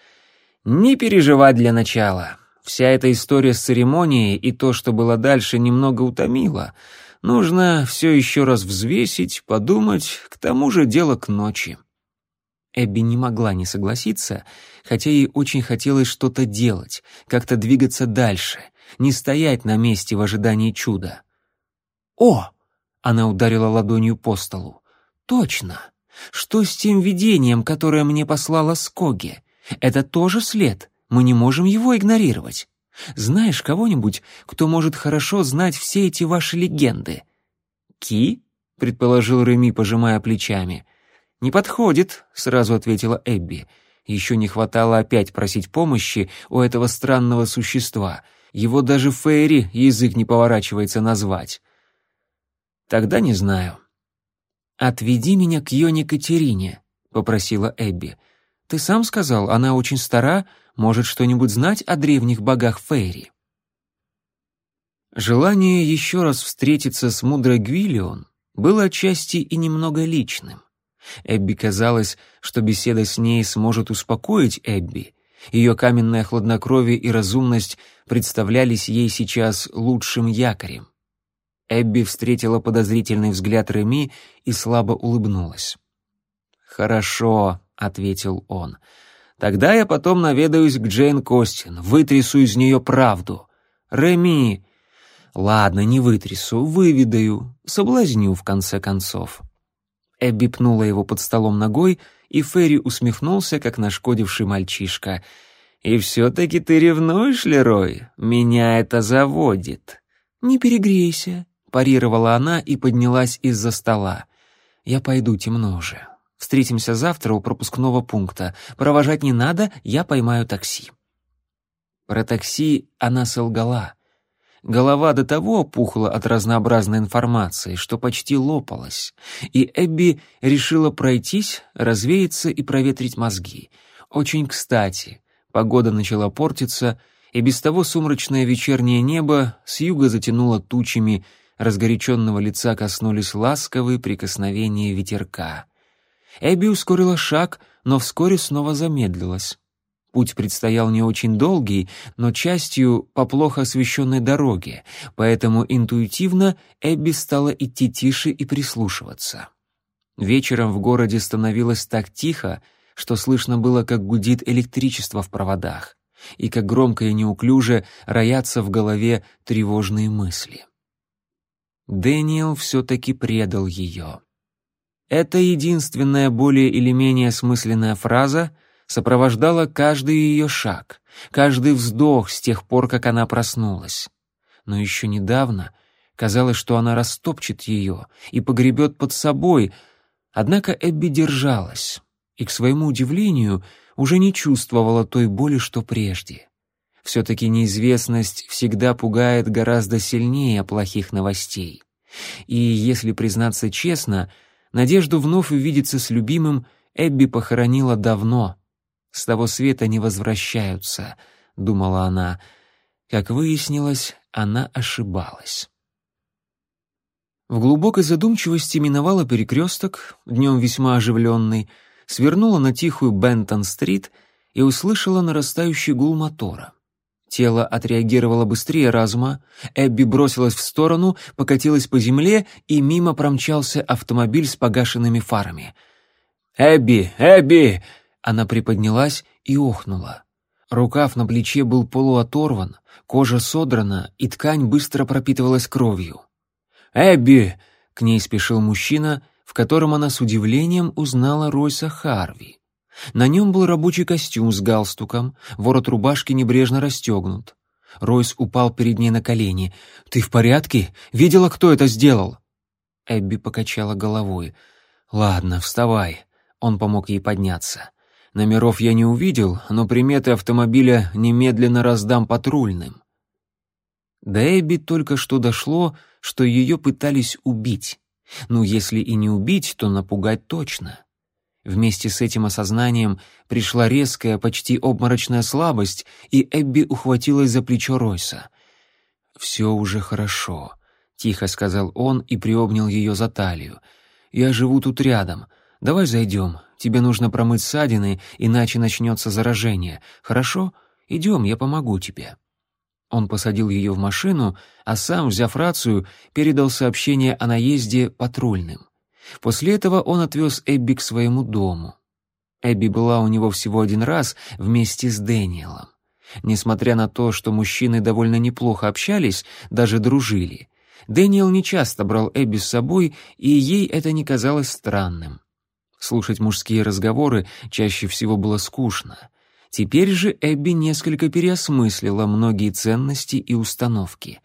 Не переживать для начала. Вся эта история с церемонией и то, что было дальше, немного утомило. Нужно все еще раз взвесить, подумать, к тому же дело к ночи. Эбби не могла не согласиться, хотя ей очень хотелось что-то делать, как-то двигаться дальше, не стоять на месте в ожидании чуда. «О!» — она ударила ладонью по столу. «Точно! Что с тем видением, которое мне послала Скоги? Это тоже след, мы не можем его игнорировать. Знаешь кого-нибудь, кто может хорошо знать все эти ваши легенды?» «Ки?» — предположил Реми, пожимая плечами. «Не подходит», — сразу ответила Эбби. Еще не хватало опять просить помощи у этого странного существа. Его даже Фейри язык не поворачивается назвать. «Тогда не знаю». «Отведи меня к Йоне Катерине», — попросила Эбби. «Ты сам сказал, она очень стара, может что-нибудь знать о древних богах Фейри». Желание еще раз встретиться с мудрой Гвиллион было отчасти и немного личным. Эбби казалось, что беседа с ней сможет успокоить Эбби. Ее каменное хладнокровие и разумность представлялись ей сейчас лучшим якорем. Эбби встретила подозрительный взгляд Реми и слабо улыбнулась. «Хорошо», — ответил он. «Тогда я потом наведаюсь к Джейн Костин, вытрясу из нее правду. Реми...» «Ладно, не вытрясу, выведаю, соблазню, в конце концов». Эбби пнула его под столом ногой, и Ферри усмехнулся, как нашкодивший мальчишка. «И все-таки ты ревнуешь, Лерой? Меня это заводит». «Не перегрейся», — парировала она и поднялась из-за стола. «Я пойду, темно уже. Встретимся завтра у пропускного пункта. Провожать не надо, я поймаю такси». Про такси она солгала. Голова до того опухла от разнообразной информации, что почти лопалась, и Эбби решила пройтись, развеяться и проветрить мозги. Очень кстати, погода начала портиться, и без того сумрачное вечернее небо с юга затянуло тучами, разгоряченного лица коснулись ласковые прикосновения ветерка. Эбби ускорила шаг, но вскоре снова замедлилась. Путь предстоял не очень долгий, но частью по плохо освещенной дороге, поэтому интуитивно Эбби стала идти тише и прислушиваться. Вечером в городе становилось так тихо, что слышно было, как гудит электричество в проводах, и как громко и неуклюже роятся в голове тревожные мысли. Дэниел все-таки предал ее. Это единственная более или менее осмысленная фраза, сопровождала каждый ее шаг, каждый вздох с тех пор, как она проснулась. Но еще недавно казалось, что она растопчет ее и погребет под собой, однако Эбби держалась и, к своему удивлению, уже не чувствовала той боли, что прежде. Все-таки неизвестность всегда пугает гораздо сильнее плохих новостей. И, если признаться честно, надежду вновь увидеться с любимым Эбби похоронила давно — с того света не возвращаются», — думала она. Как выяснилось, она ошибалась. В глубокой задумчивости миновала перекресток, днем весьма оживленный, свернула на тихую Бентон-стрит и услышала нарастающий гул мотора. Тело отреагировало быстрее разума, Эбби бросилась в сторону, покатилась по земле, и мимо промчался автомобиль с погашенными фарами. «Эбби! Эбби!» Она приподнялась и охнула. Рукав на плече был полуоторван, кожа содрана, и ткань быстро пропитывалась кровью. «Эбби!» — к ней спешил мужчина, в котором она с удивлением узнала Ройса Харви. На нем был рабочий костюм с галстуком, ворот рубашки небрежно расстегнут. Ройс упал перед ней на колени. «Ты в порядке? Видела, кто это сделал?» Эбби покачала головой. «Ладно, вставай». Он помог ей подняться. Номеров я не увидел, но приметы автомобиля немедленно раздам патрульным. До Эбби только что дошло, что ее пытались убить. Ну, если и не убить, то напугать точно. Вместе с этим осознанием пришла резкая, почти обморочная слабость, и Эбби ухватилась за плечо Ройса. «Все уже хорошо», — тихо сказал он и приобнял ее за талию. «Я живу тут рядом. Давай зайдем. Тебе нужно промыть ссадины, иначе начнется заражение. Хорошо? Идем, я помогу тебе». Он посадил ее в машину, а сам, взяв рацию, передал сообщение о наезде патрульным. После этого он отвез Эбби к своему дому. Эбби была у него всего один раз вместе с Дэниелом. Несмотря на то, что мужчины довольно неплохо общались, даже дружили, Дэниел нечасто брал Эбби с собой, и ей это не казалось странным. Слушать мужские разговоры чаще всего было скучно. Теперь же Эбби несколько переосмыслила многие ценности и установки.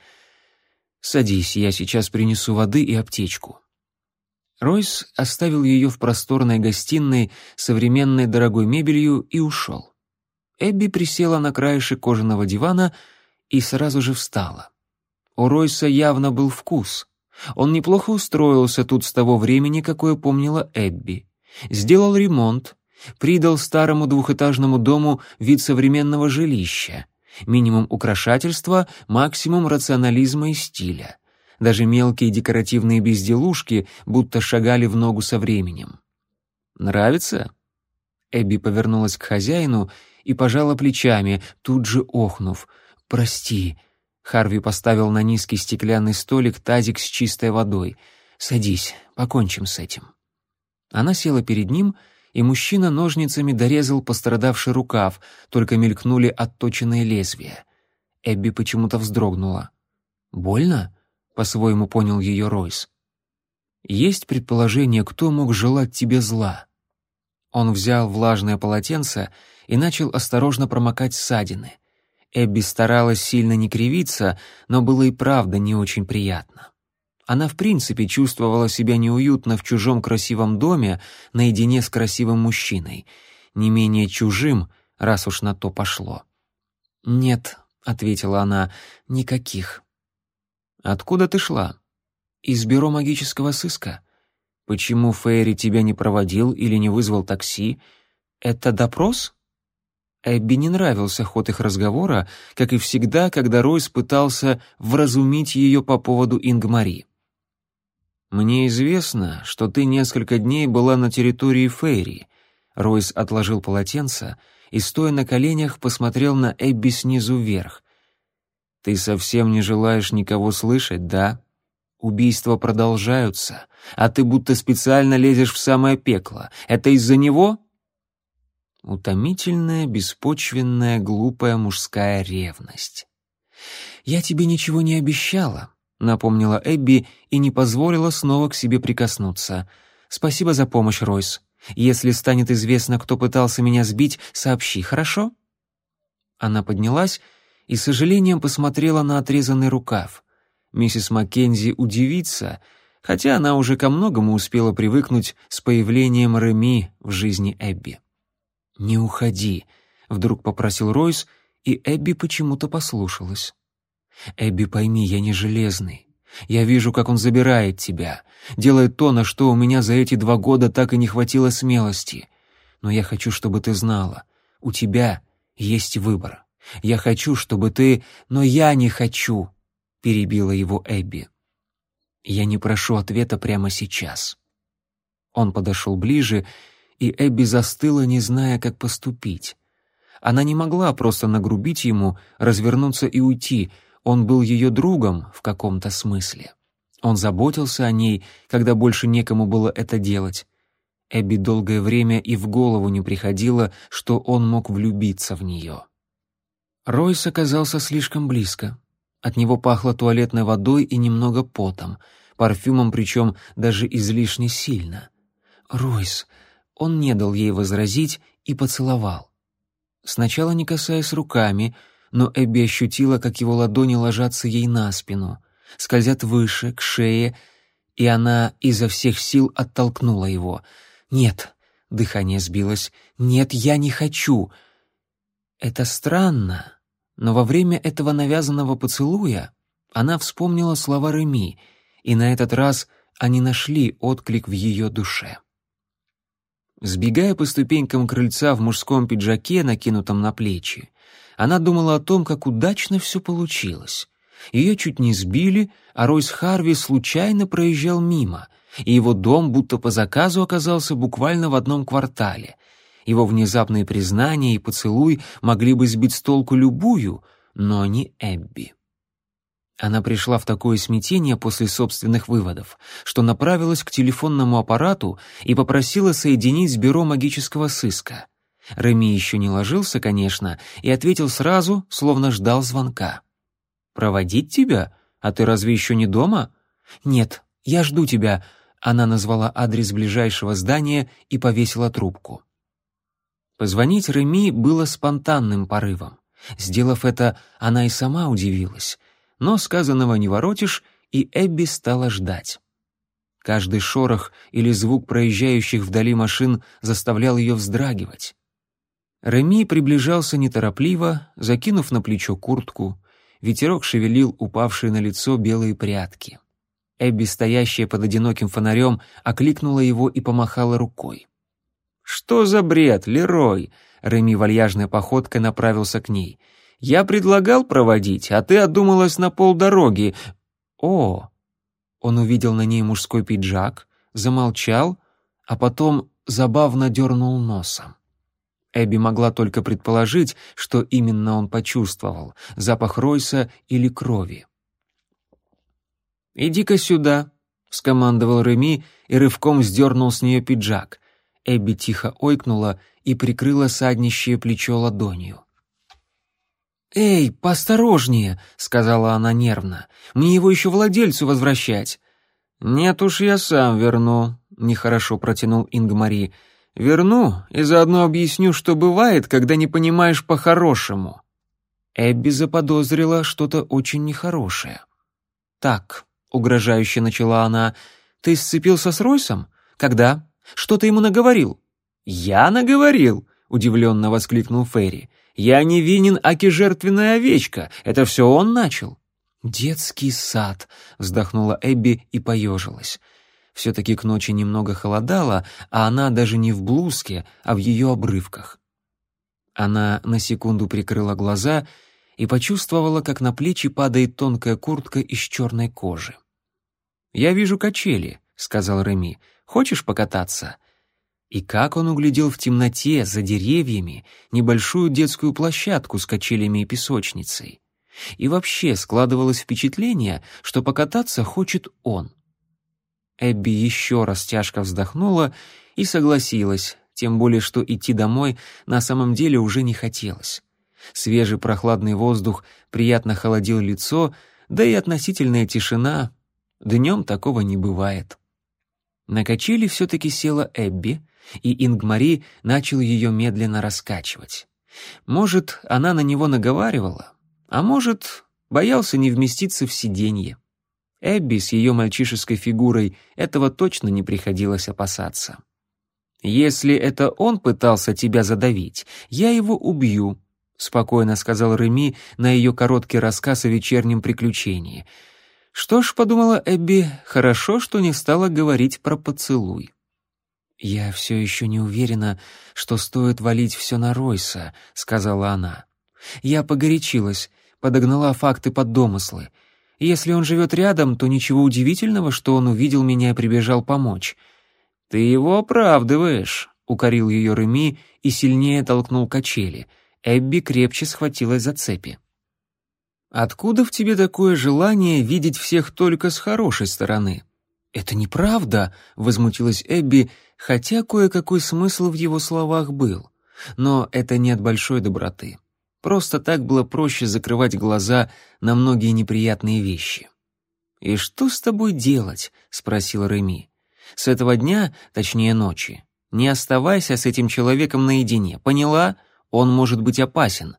«Садись, я сейчас принесу воды и аптечку». Ройс оставил ее в просторной гостиной современной дорогой мебелью и ушел. Эбби присела на краешек кожаного дивана и сразу же встала. У Ройса явно был вкус. Он неплохо устроился тут с того времени, какое помнила Эбби. Сделал ремонт, придал старому двухэтажному дому вид современного жилища. Минимум украшательства, максимум рационализма и стиля. Даже мелкие декоративные безделушки будто шагали в ногу со временем. «Нравится?» Эбби повернулась к хозяину и пожала плечами, тут же охнув. «Прости». Харви поставил на низкий стеклянный столик тазик с чистой водой. «Садись, покончим с этим». Она села перед ним, и мужчина ножницами дорезал пострадавший рукав, только мелькнули отточенные лезвия. Эбби почему-то вздрогнула. «Больно?» по-своему понял ее Ройс. Есть предположение, кто мог желать тебе зла. Он взял влажное полотенце и начал осторожно промокать ссадины. Эбби старалась сильно не кривиться, но было и правда не очень приятно. Она в принципе чувствовала себя неуютно в чужом красивом доме наедине с красивым мужчиной, не менее чужим, раз уж на то пошло. «Нет», — ответила она, — «никаких». Откуда ты шла? Из бюро магического сыска. Почему Фейри тебя не проводил или не вызвал такси? Это допрос? Эбби не нравился ход их разговора, как и всегда, когда Ройс пытался вразумить ее по поводу Ингмари. «Мне известно, что ты несколько дней была на территории Фейри». Ройс отложил полотенце и, стоя на коленях, посмотрел на Эбби снизу вверх. Ты совсем не желаешь никого слышать, да? Убийства продолжаются, а ты будто специально лезешь в самое пекло. Это из-за него? Утомительная, беспочвенная, глупая мужская ревность. Я тебе ничего не обещала, напомнила Эбби и не позволила снова к себе прикоснуться. Спасибо за помощь, Ройс. Если станет известно, кто пытался меня сбить, сообщи, хорошо? Она поднялась и с сожалением посмотрела на отрезанный рукав. Миссис Маккензи удивится, хотя она уже ко многому успела привыкнуть с появлением Реми в жизни Эбби. «Не уходи», — вдруг попросил Ройс, и Эбби почему-то послушалась. «Эбби, пойми, я не железный. Я вижу, как он забирает тебя, делает то, на что у меня за эти два года так и не хватило смелости. Но я хочу, чтобы ты знала, у тебя есть выбор. Я хочу, чтобы ты... Но я не хочу!» — перебила его Эбби. «Я не прошу ответа прямо сейчас». Он подошел ближе, и Эбби застыла, не зная, как поступить. Она не могла просто нагрубить ему, развернуться и уйти. Он был ее другом в каком-то смысле. Он заботился о ней, когда больше некому было это делать. Эбби долгое время и в голову не приходило, что он мог влюбиться в нее. Ройс оказался слишком близко. От него пахло туалетной водой и немного потом, парфюмом причем даже излишне сильно. «Ройс!» Он не дал ей возразить и поцеловал. Сначала не касаясь руками, но Эбби ощутила, как его ладони ложатся ей на спину, скользят выше, к шее, и она изо всех сил оттолкнула его. «Нет!» — дыхание сбилось. «Нет, я не хочу!» «Это странно!» Но во время этого навязанного поцелуя она вспомнила слова Реми, и на этот раз они нашли отклик в ее душе. Сбегая по ступенькам крыльца в мужском пиджаке, накинутом на плечи, она думала о том, как удачно все получилось. Ее чуть не сбили, а Ройс Харви случайно проезжал мимо, и его дом будто по заказу оказался буквально в одном квартале. Его внезапные признания и поцелуй могли бы сбить с толку любую, но не Эбби. Она пришла в такое смятение после собственных выводов, что направилась к телефонному аппарату и попросила соединить с бюро магического сыска. Реми еще не ложился, конечно, и ответил сразу, словно ждал звонка. «Проводить тебя? А ты разве еще не дома?» «Нет, я жду тебя», — она назвала адрес ближайшего здания и повесила трубку. Позвонить Реми было спонтанным порывом. Сделав это, она и сама удивилась. Но сказанного не воротишь, и Эбби стала ждать. Каждый шорох или звук проезжающих вдали машин заставлял ее вздрагивать. Реми приближался неторопливо, закинув на плечо куртку. Ветерок шевелил упавшие на лицо белые прядки. Эбби, стоящая под одиноким фонарем, окликнула его и помахала рукой. «Что за бред, Лерой?» Реми вальяжной походкой направился к ней. «Я предлагал проводить, а ты одумалась на полдороги. О!» Он увидел на ней мужской пиджак, замолчал, а потом забавно дернул носом. Эбби могла только предположить, что именно он почувствовал — запах Ройса или крови. «Иди-ка сюда», — скомандовал Реми и рывком сдернул с нее пиджак. Эбби тихо ойкнула и прикрыла саднищее плечо ладонью. «Эй, поосторожнее», — сказала она нервно. «Мне его еще владельцу возвращать». «Нет уж, я сам верну», — нехорошо протянул Ингмари. Верну и заодно объясню, что бывает, когда не понимаешь по-хорошему». Эбби заподозрила что-то очень нехорошее. «Так», — угрожающе начала она, — «ты сцепился с Ройсом? Когда? Что ты ему наговорил?» «Я наговорил», — удивленно воскликнул Ферри. «Я не винен, аки жертвенная овечка. Это все он начал». «Детский сад», — вздохнула Эбби и поежилась. Все-таки к ночи немного холодало, а она даже не в блузке, а в ее обрывках. Она на секунду прикрыла глаза и почувствовала, как на плечи падает тонкая куртка из черной кожи. «Я вижу качели», — сказал Реми. «Хочешь покататься?» И как он углядел в темноте, за деревьями, небольшую детскую площадку с качелями и песочницей. И вообще складывалось впечатление, что покататься хочет он. Эбби еще раз тяжко вздохнула и согласилась, тем более что идти домой на самом деле уже не хотелось. Свежий прохладный воздух приятно холодил лицо, да и относительная тишина. Днем такого не бывает. На качели все-таки села Эбби, и Ингмари начал ее медленно раскачивать. Может, она на него наговаривала, а может, боялся не вместиться в сиденье. Эбби с ее мальчишеской фигурой этого точно не приходилось опасаться. «Если это он пытался тебя задавить, я его убью», — спокойно сказал Реми на ее короткий рассказ о вечернем приключении. «Что ж», — подумала Эбби, — «хорошо, что не стала говорить про поцелуй». «Я все еще не уверена, что стоит валить все на Ройса», — сказала она. «Я погорячилась, подогнала факты под домыслы. Если он живет рядом, то ничего удивительного, что он увидел меня и прибежал помочь. «Ты его оправдываешь», — укорил ее Реми и сильнее толкнул качели. Эбби крепче схватилась за цепи. «Откуда в тебе такое желание видеть всех только с хорошей стороны?» «Это неправда», — возмутилась Эбби, хотя кое-какой смысл в его словах был. Но это не от большой доброты. Просто так было проще закрывать глаза на многие неприятные вещи. «И что с тобой делать?» — спросил Реми. «С этого дня, точнее ночи, не оставайся с этим человеком наедине, поняла? Он может быть опасен».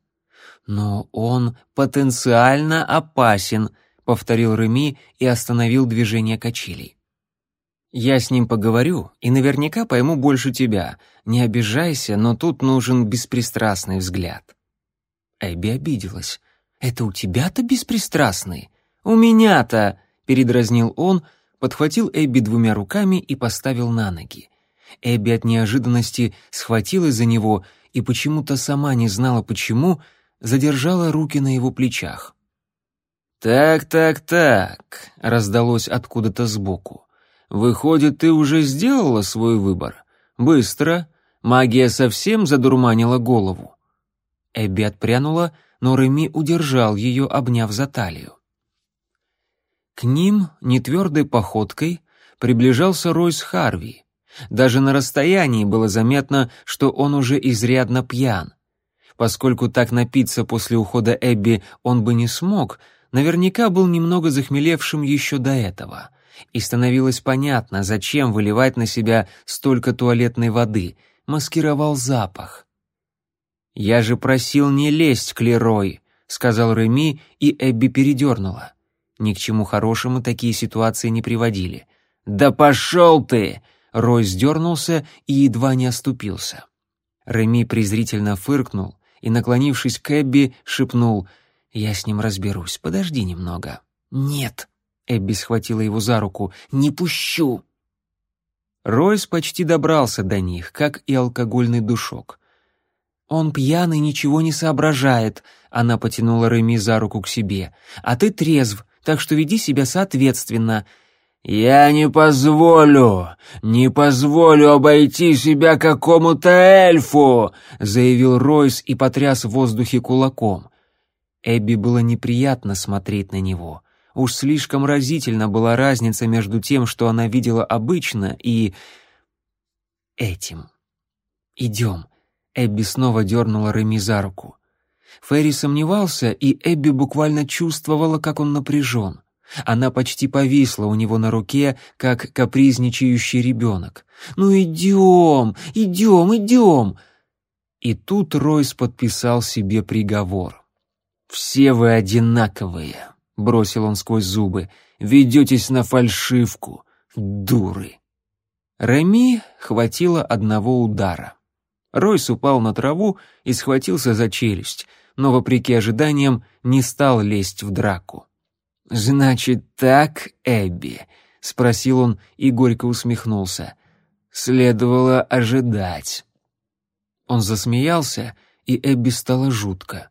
«Но он потенциально опасен», — повторил Реми и остановил движение качелей. «Я с ним поговорю и наверняка пойму больше тебя. Не обижайся, но тут нужен беспристрастный взгляд». Эбби обиделась. «Это у тебя-то беспристрастный?» «У меня-то!» — передразнил он, подхватил Эбби двумя руками и поставил на ноги. Эбби от неожиданности схватилась за него и почему-то сама не знала почему, задержала руки на его плечах. «Так, так, так», — раздалось откуда-то сбоку. «Выходит, ты уже сделала свой выбор? Быстро. Магия совсем задурманила голову». Эбби отпрянула, но Реми удержал ее, обняв за талию. К ним нетвердой походкой приближался Ройс Харви. Даже на расстоянии было заметно, что он уже изрядно пьян. Поскольку так напиться после ухода Эбби он бы не смог — наверняка был немного захмелевшим еще до этого. И становилось понятно, зачем выливать на себя столько туалетной воды, маскировал запах. «Я же просил не лезть к Лерой», — сказал Реми, и Эбби передернула. Ни к чему хорошему такие ситуации не приводили. «Да пошел ты!» — Рой сдернулся и едва не оступился. Реми презрительно фыркнул и, наклонившись к Эбби, шепнул — я с ним разберусь. Подожди немного. Нет. Эбби схватила его за руку. Не пущу. Ройс почти добрался до них, как и алкогольный душок. Он пьяный, ничего не соображает. Она потянула Реми за руку к себе. А ты трезв, так что веди себя соответственно. «Я не позволю, не позволю обойти себя какому-то эльфу!» заявил Ройс и потряс в воздухе кулаком. Эбби было неприятно смотреть на него. Уж слишком разительна была разница между тем, что она видела обычно, и... этим. «Идем». Эбби снова дернула Реми за руку. Ферри сомневался, и Эбби буквально чувствовала, как он напряжен. Она почти повисла у него на руке, как капризничающий ребенок. «Ну идем, идем, идем!» И тут Ройс подписал себе приговор. «Все вы одинаковые», — бросил он сквозь зубы. «Ведетесь на фальшивку, дуры». Реми хватило одного удара. Ройс упал на траву и схватился за челюсть, но, вопреки ожиданиям, не стал лезть в драку. «Значит так, Эбби?» — спросил он и горько усмехнулся. «Следовало ожидать». Он засмеялся, и Эбби стало жутко.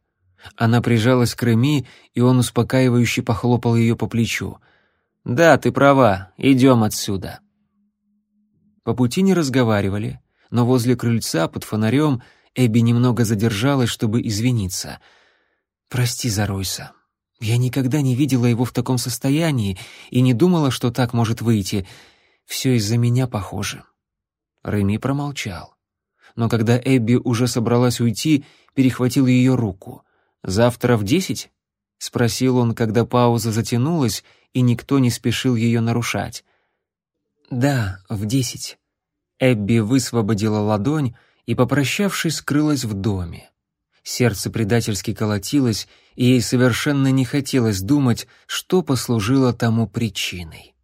Она прижалась к Реми, и он успокаивающе похлопал ее по плечу. «Да, ты права, идем отсюда». По пути не разговаривали, но возле крыльца под фонарем Эбби немного задержалась, чтобы извиниться. «Прости за Ройса. Я никогда не видела его в таком состоянии и не думала, что так может выйти. Все из-за меня похоже». Реми промолчал. Но когда Эбби уже собралась уйти, перехватил ее руку. «Завтра в десять?» — спросил он, когда пауза затянулась, и никто не спешил ее нарушать. «Да, в десять». Эбби высвободила ладонь и, попрощавшись, скрылась в доме. Сердце предательски колотилось, и ей совершенно не хотелось думать, что послужило тому причиной.